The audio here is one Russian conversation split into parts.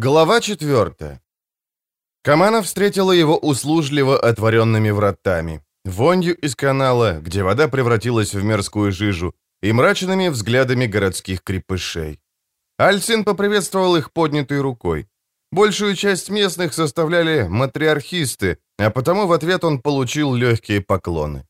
Глава 4. Камана встретила его услужливо отворенными вратами, вонью из канала, где вода превратилась в мерзкую жижу, и мрачными взглядами городских крепышей. Альсин поприветствовал их поднятой рукой. Большую часть местных составляли матриархисты, а потому в ответ он получил легкие поклоны.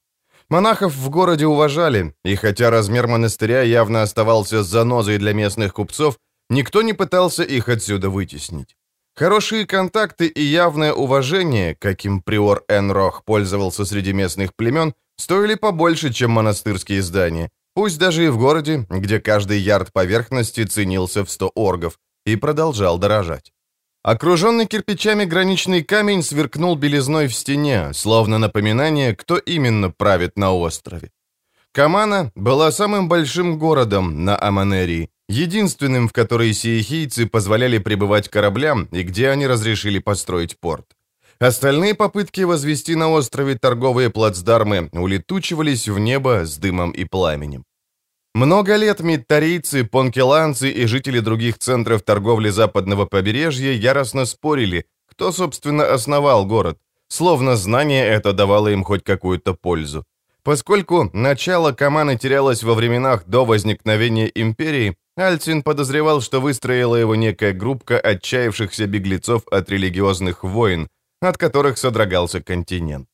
Монахов в городе уважали, и хотя размер монастыря явно оставался занозой для местных купцов, никто не пытался их отсюда вытеснить. Хорошие контакты и явное уважение, каким приор Энрох пользовался среди местных племен, стоили побольше, чем монастырские здания, пусть даже и в городе, где каждый ярд поверхности ценился в 100 оргов, и продолжал дорожать. Окруженный кирпичами граничный камень сверкнул белизной в стене, словно напоминание, кто именно правит на острове. Камана была самым большим городом на Аманерии, единственным, в который сиехийцы позволяли прибывать кораблям и где они разрешили построить порт. Остальные попытки возвести на острове торговые плацдармы улетучивались в небо с дымом и пламенем. Много лет миттарийцы, понкеланцы и жители других центров торговли западного побережья яростно спорили, кто, собственно, основал город, словно знание это давало им хоть какую-то пользу. Поскольку начало Каманы терялось во временах до возникновения империи, Альцин подозревал, что выстроила его некая группка отчаявшихся беглецов от религиозных войн, от которых содрогался континент.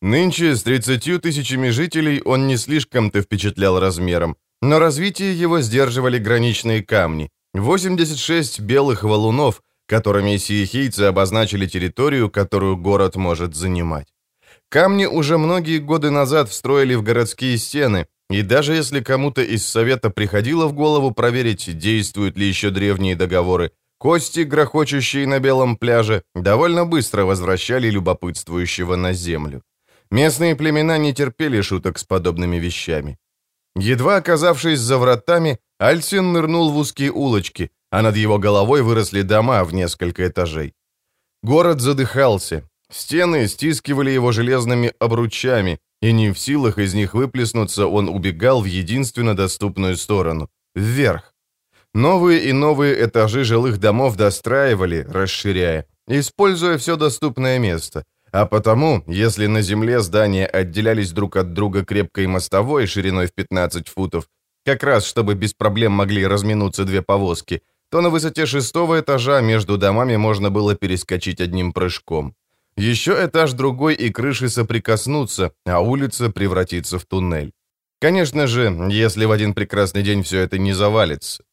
Нынче с 30 тысячами жителей он не слишком-то впечатлял размером, но развитие его сдерживали граничные камни, 86 белых валунов, которыми сиехийцы обозначили территорию, которую город может занимать. Камни уже многие годы назад встроили в городские стены, и даже если кому-то из Совета приходило в голову проверить, действуют ли еще древние договоры, кости, грохочущие на белом пляже, довольно быстро возвращали любопытствующего на землю. Местные племена не терпели шуток с подобными вещами. Едва оказавшись за вратами, Альсин нырнул в узкие улочки, а над его головой выросли дома в несколько этажей. Город задыхался. Стены стискивали его железными обручами, и не в силах из них выплеснуться, он убегал в единственно доступную сторону — вверх. Новые и новые этажи жилых домов достраивали, расширяя, используя все доступное место, а потому, если на земле здания отделялись друг от друга крепкой мостовой шириной в 15 футов, как раз чтобы без проблем могли разминуться две повозки, то на высоте шестого этажа между домами можно было перескочить одним прыжком. Еще этаж другой и крыши соприкоснутся, а улица превратится в туннель. Конечно же, если в один прекрасный день все это не завалится.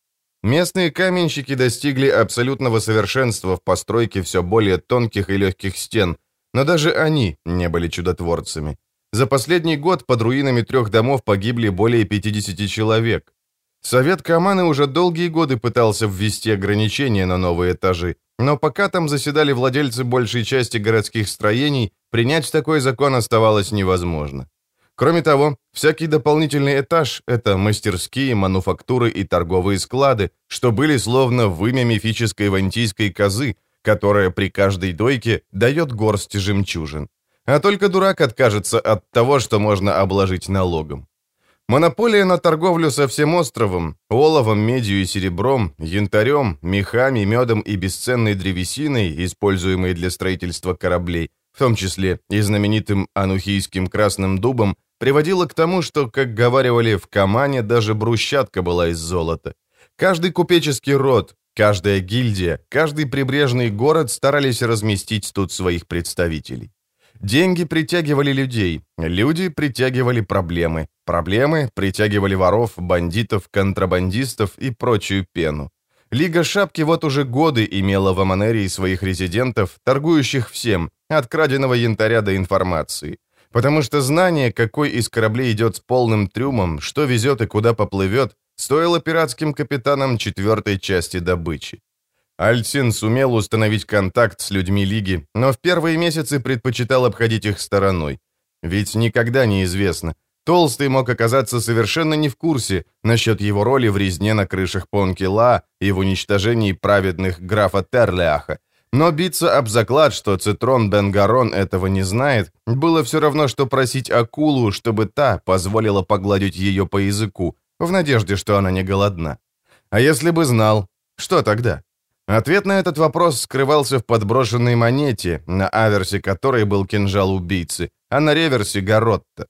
Местные каменщики достигли абсолютного совершенства в постройке все более тонких и легких стен – но даже они не были чудотворцами. За последний год под руинами трех домов погибли более 50 человек. Совет Каманы уже долгие годы пытался ввести ограничения на новые этажи, но пока там заседали владельцы большей части городских строений, принять такой закон оставалось невозможно. Кроме того, всякий дополнительный этаж – это мастерские, мануфактуры и торговые склады, что были словно вымя мифической вантийской козы, которая при каждой дойке дает горсть жемчужин. А только дурак откажется от того, что можно обложить налогом. Монополия на торговлю со всем островом, оловом, медью и серебром, янтарем, мехами, медом и бесценной древесиной, используемой для строительства кораблей, в том числе и знаменитым анухийским красным дубом, приводила к тому, что, как говаривали в Камане, даже брусчатка была из золота. Каждый купеческий род, Каждая гильдия, каждый прибрежный город старались разместить тут своих представителей. Деньги притягивали людей, люди притягивали проблемы, проблемы притягивали воров, бандитов, контрабандистов и прочую пену. Лига Шапки вот уже годы имела в Аманерии своих резидентов, торгующих всем, от краденого янтаря до информации. Потому что знание, какой из кораблей идет с полным трюмом, что везет и куда поплывет, стоило пиратским капитанам четвертой части добычи. Альтин сумел установить контакт с людьми Лиги, но в первые месяцы предпочитал обходить их стороной. Ведь никогда не известно. Толстый мог оказаться совершенно не в курсе насчет его роли в резне на крышах Понкила и в уничтожении праведных графа Терлеаха. Но биться об заклад, что Цитрон Бенгарон этого не знает, было все равно, что просить акулу, чтобы та позволила погладить ее по языку, в надежде, что она не голодна. А если бы знал, что тогда? Ответ на этот вопрос скрывался в подброшенной монете, на аверсе которой был кинжал убийцы, а на реверсе — Гаротта.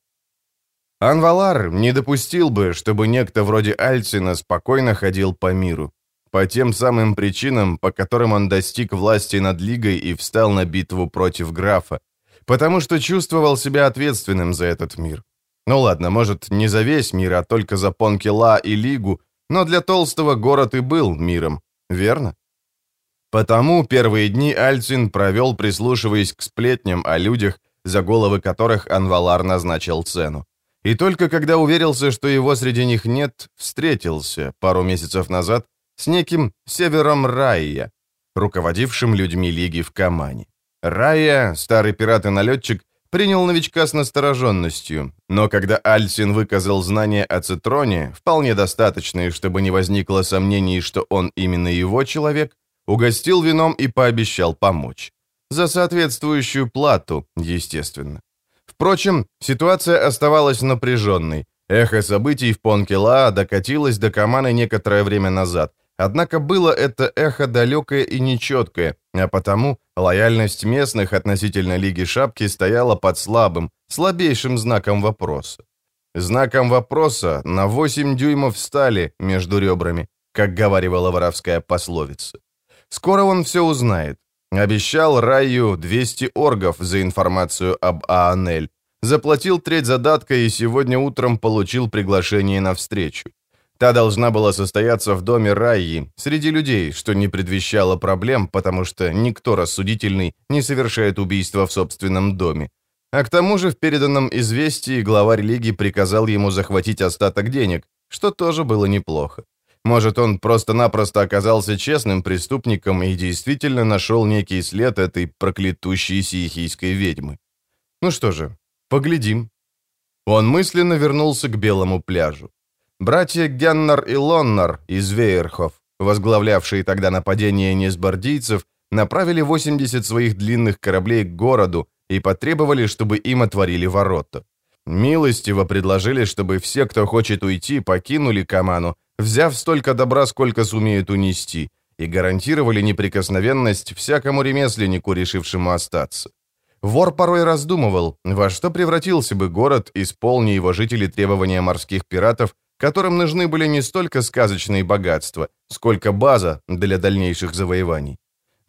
Анвалар не допустил бы, чтобы некто вроде Альцина спокойно ходил по миру. По тем самым причинам, по которым он достиг власти над Лигой и встал на битву против графа. Потому что чувствовал себя ответственным за этот мир. Ну ладно, может, не за весь мир, а только за Понкела и Лигу, но для Толстого город и был миром, верно? Потому первые дни Альцин провел, прислушиваясь к сплетням о людях, за головы которых Анвалар назначил цену. И только когда уверился, что его среди них нет, встретился пару месяцев назад с неким Севером Райя, руководившим людьми Лиги в Камане. Райя, старый пират и налетчик, принял новичка с настороженностью, но когда Альсин выказал знания о Цитроне, вполне достаточные, чтобы не возникло сомнений, что он именно его человек, угостил вином и пообещал помочь. За соответствующую плату, естественно. Впрочем, ситуация оставалась напряженной. Эхо событий в Понкела докатилось до Каманы некоторое время назад, Однако было это эхо далекое и нечеткое, а потому лояльность местных относительно Лиги Шапки стояла под слабым, слабейшим знаком вопроса. Знаком вопроса на 8 дюймов стали между ребрами, как говаривала воровская пословица. Скоро он все узнает. Обещал Раю 200 оргов за информацию об Аанель. Заплатил треть задатка и сегодня утром получил приглашение на встречу. Та должна была состояться в доме Райи, среди людей, что не предвещало проблем, потому что никто рассудительный не совершает убийство в собственном доме. А к тому же в переданном известии главарь Лиги приказал ему захватить остаток денег, что тоже было неплохо. Может, он просто-напросто оказался честным преступником и действительно нашел некий след этой проклятущей сиехийской ведьмы. Ну что же, поглядим. Он мысленно вернулся к белому пляжу. Братья Геннер и Лоннер из Вейерхов, возглавлявшие тогда нападение несбордийцев, направили 80 своих длинных кораблей к городу и потребовали, чтобы им отворили ворота. Милостиво предложили, чтобы все, кто хочет уйти, покинули Каману, взяв столько добра, сколько сумеют унести, и гарантировали неприкосновенность всякому ремесленнику, решившему остаться. Вор порой раздумывал, во что превратился бы город, исполни его жители требования морских пиратов которым нужны были не столько сказочные богатства, сколько база для дальнейших завоеваний.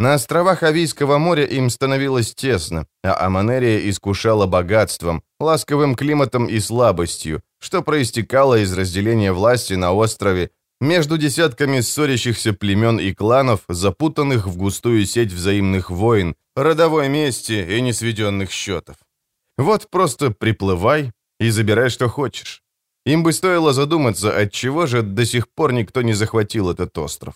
На островах Авийского моря им становилось тесно, а Аманерия искушала богатством, ласковым климатом и слабостью, что проистекало из разделения власти на острове между десятками ссорящихся племен и кланов, запутанных в густую сеть взаимных войн, родовой мести и несведенных счетов. Вот просто приплывай и забирай, что хочешь. Им бы стоило задуматься, от чего же до сих пор никто не захватил этот остров.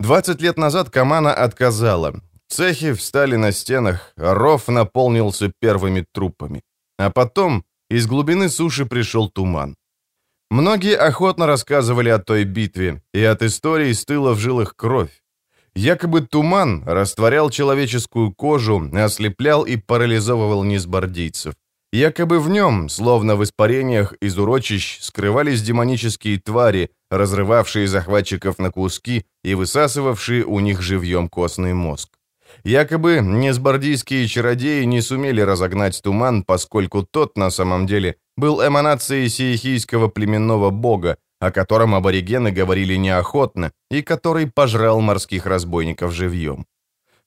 20 лет назад Камана отказала. Цехи встали на стенах, ров наполнился первыми трупами. А потом из глубины суши пришел туман. Многие охотно рассказывали о той битве, и от истории стыла в жилах кровь. Якобы туман растворял человеческую кожу, ослеплял и парализовывал низбордийцев. Якобы в нем, словно в испарениях из урочищ, скрывались демонические твари, разрывавшие захватчиков на куски и высасывавшие у них живьем костный мозг. Якобы несбордийские чародеи не сумели разогнать туман, поскольку тот, на самом деле, был эманацией сиехийского племенного бога, о котором аборигены говорили неохотно и который пожрал морских разбойников живьем.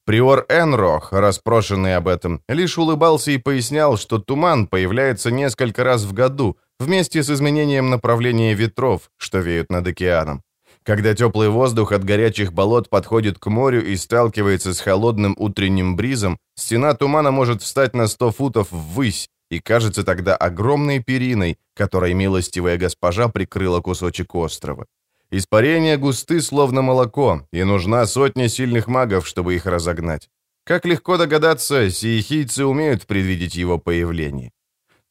Приор Энрох, распрошенный об этом, лишь улыбался и пояснял, что туман появляется несколько раз в году, вместе с изменением направления ветров, что веют над океаном. Когда теплый воздух от горячих болот подходит к морю и сталкивается с холодным утренним бризом, стена тумана может встать на 100 футов ввысь и кажется тогда огромной периной, которой милостивая госпожа прикрыла кусочек острова. Испарения густы, словно молоко, и нужна сотня сильных магов, чтобы их разогнать. Как легко догадаться, сиехийцы умеют предвидеть его появление.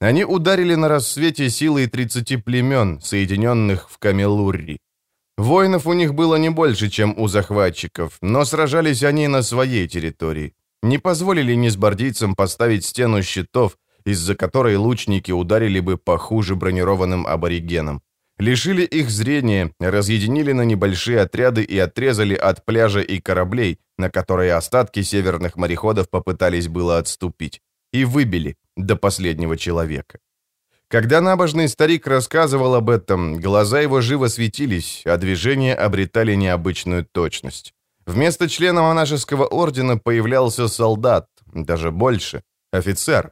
Они ударили на рассвете силой 30 племен, соединенных в Камелурри. Воинов у них было не больше, чем у захватчиков, но сражались они на своей территории. Не позволили низбордийцам поставить стену щитов, из-за которой лучники ударили бы похуже бронированным аборигенам. Лишили их зрения, разъединили на небольшие отряды и отрезали от пляжа и кораблей, на которые остатки северных мореходов попытались было отступить, и выбили до последнего человека. Когда набожный старик рассказывал об этом, глаза его живо светились, а движения обретали необычную точность. Вместо члена монашеского ордена появлялся солдат, даже больше, офицер.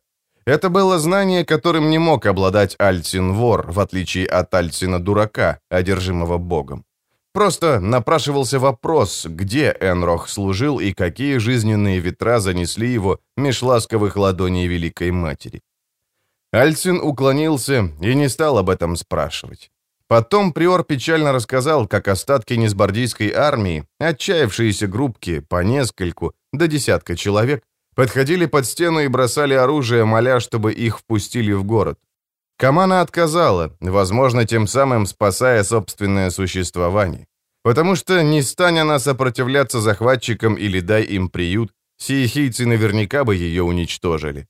Это было знание, которым не мог обладать Альцин-вор, в отличие от Альцина-дурака, одержимого богом. Просто напрашивался вопрос, где Энрох служил и какие жизненные ветра занесли его меж ласковых ладоней Великой Матери. Альцин уклонился и не стал об этом спрашивать. Потом Приор печально рассказал, как остатки несбордийской армии, отчаявшиеся группки по нескольку, до десятка человек, подходили под стену и бросали оружие, моля, чтобы их впустили в город. Камана отказала, возможно, тем самым спасая собственное существование. Потому что не стань она сопротивляться захватчикам или дай им приют, сиехийцы наверняка бы ее уничтожили.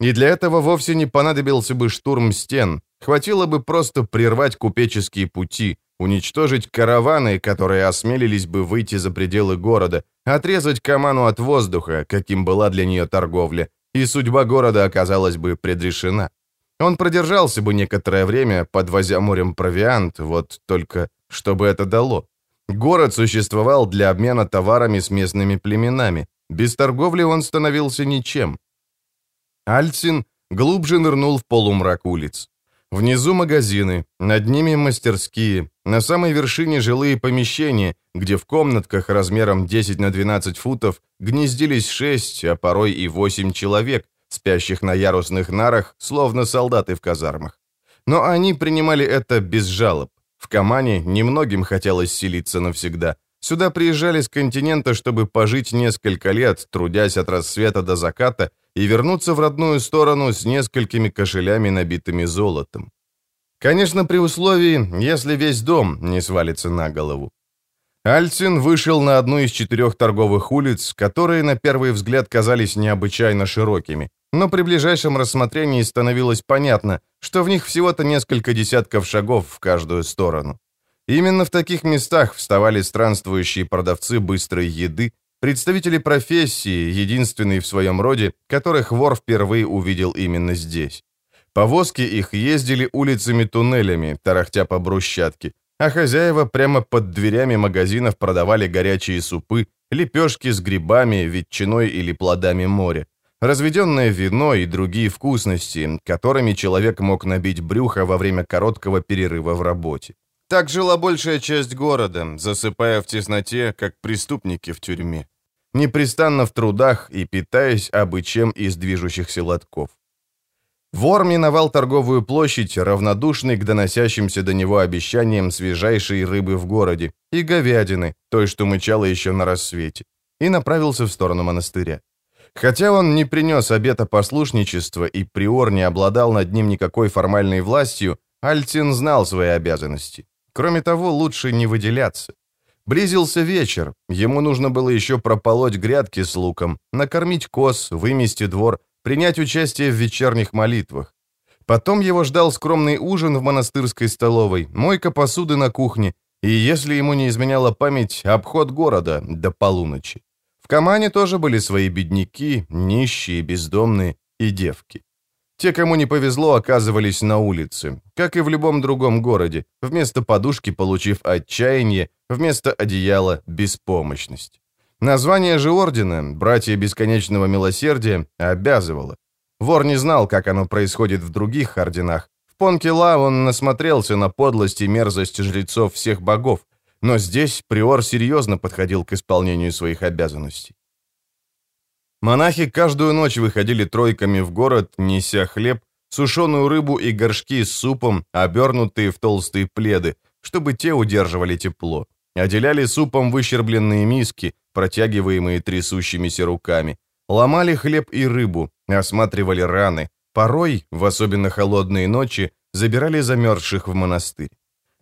И для этого вовсе не понадобился бы штурм стен, хватило бы просто прервать купеческие пути, уничтожить караваны, которые осмелились бы выйти за пределы города, отрезать Каману от воздуха, каким была для нее торговля, и судьба города оказалась бы предрешена. Он продержался бы некоторое время, подвозя морем провиант, вот только что бы это дало. Город существовал для обмена товарами с местными племенами. Без торговли он становился ничем. Альцин глубже нырнул в полумрак улиц. Внизу магазины, над ними мастерские, на самой вершине жилые помещения, где в комнатках размером 10 на 12 футов гнездились 6, а порой и 8 человек, спящих на ярусных нарах, словно солдаты в казармах. Но они принимали это без жалоб. В Камане немногим хотелось селиться навсегда. Сюда приезжали с континента, чтобы пожить несколько лет, трудясь от рассвета до заката, и вернуться в родную сторону с несколькими кошелями, набитыми золотом. Конечно, при условии, если весь дом не свалится на голову. Альцин вышел на одну из четырех торговых улиц, которые на первый взгляд казались необычайно широкими, но при ближайшем рассмотрении становилось понятно, что в них всего-то несколько десятков шагов в каждую сторону. Именно в таких местах вставали странствующие продавцы быстрой еды, представители профессии, единственные в своем роде, которых вор впервые увидел именно здесь. Повозки их ездили улицами-туннелями, тарахтя по брусчатке, а хозяева прямо под дверями магазинов продавали горячие супы, лепешки с грибами, ветчиной или плодами моря, разведенное вино и другие вкусности, которыми человек мог набить брюхо во время короткого перерыва в работе. Так жила большая часть города, засыпая в тесноте, как преступники в тюрьме, непрестанно в трудах и питаясь абы из движущихся лотков. Вор миновал торговую площадь, равнодушный к доносящимся до него обещаниям свежайшей рыбы в городе и говядины, той, что мычала еще на рассвете, и направился в сторону монастыря. Хотя он не принес обета послушничества и приор не обладал над ним никакой формальной властью, Альтин знал свои обязанности. Кроме того, лучше не выделяться. Близился вечер, ему нужно было еще прополоть грядки с луком, накормить коз, вымести двор, принять участие в вечерних молитвах. Потом его ждал скромный ужин в монастырской столовой, мойка посуды на кухне, и, если ему не изменяла память, обход города до полуночи. В Камане тоже были свои бедняки, нищие, бездомные и девки. Те, кому не повезло, оказывались на улице, как и в любом другом городе, вместо подушки получив отчаяние, вместо одеяла – беспомощность. Название же ордена, братья бесконечного милосердия, обязывало. Вор не знал, как оно происходит в других орденах. В Понкела он насмотрелся на подлость и мерзость жрецов всех богов, но здесь приор серьезно подходил к исполнению своих обязанностей. Монахи каждую ночь выходили тройками в город, неся хлеб, сушеную рыбу и горшки с супом, обернутые в толстые пледы, чтобы те удерживали тепло. Отделяли супом выщербленные миски, протягиваемые трясущимися руками. Ломали хлеб и рыбу, осматривали раны. Порой, в особенно холодные ночи, забирали замерзших в монастырь.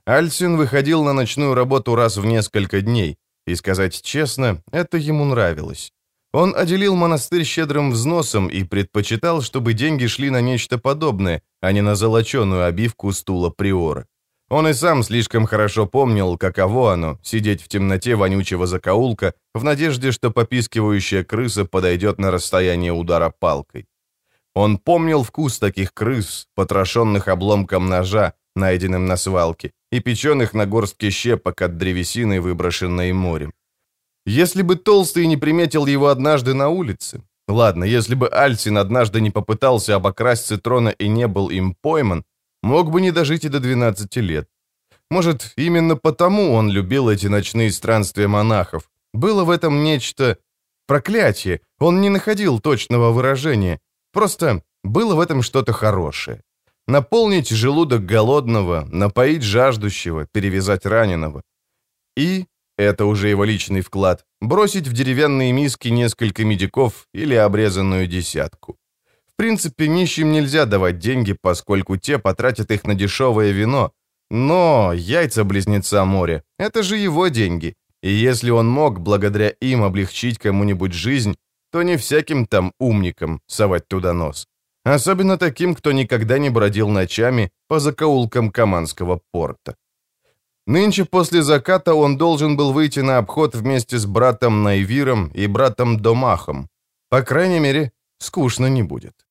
Альсин выходил на ночную работу раз в несколько дней, и, сказать честно, это ему нравилось. Он отделил монастырь щедрым взносом и предпочитал, чтобы деньги шли на нечто подобное, а не на золоченую обивку стула приора. Он и сам слишком хорошо помнил, каково оно — сидеть в темноте вонючего закоулка в надежде, что попискивающая крыса подойдет на расстояние удара палкой. Он помнил вкус таких крыс, потрошенных обломком ножа, найденным на свалке, и печеных на горстке щепок от древесины, выброшенной морем. Если бы Толстый не приметил его однажды на улице, ладно, если бы Альсин однажды не попытался обокрасть Цитрона и не был им пойман, мог бы не дожить и до 12 лет. Может, именно потому он любил эти ночные странствия монахов. Было в этом нечто... Проклятие. Он не находил точного выражения. Просто было в этом что-то хорошее. Наполнить желудок голодного, напоить жаждущего, перевязать раненого. И, это уже его личный вклад, бросить в деревянные миски несколько медиков или обрезанную десятку. В принципе, нищим нельзя давать деньги, поскольку те потратят их на дешевое вино. Но яйца близнеца моря – это же его деньги. И если он мог благодаря им облегчить кому-нибудь жизнь, то не всяким там умникам совать туда нос. Особенно таким, кто никогда не бродил ночами по закоулкам Каманского порта. Нынче после заката он должен был выйти на обход вместе с братом Найвиром и братом Домахом. По крайней мере, скучно не будет.